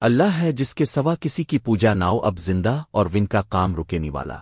اللہ ہے جس کے سوا کسی کی پوجا ناؤ اب زندہ اور ون کا کام رکینے والا۔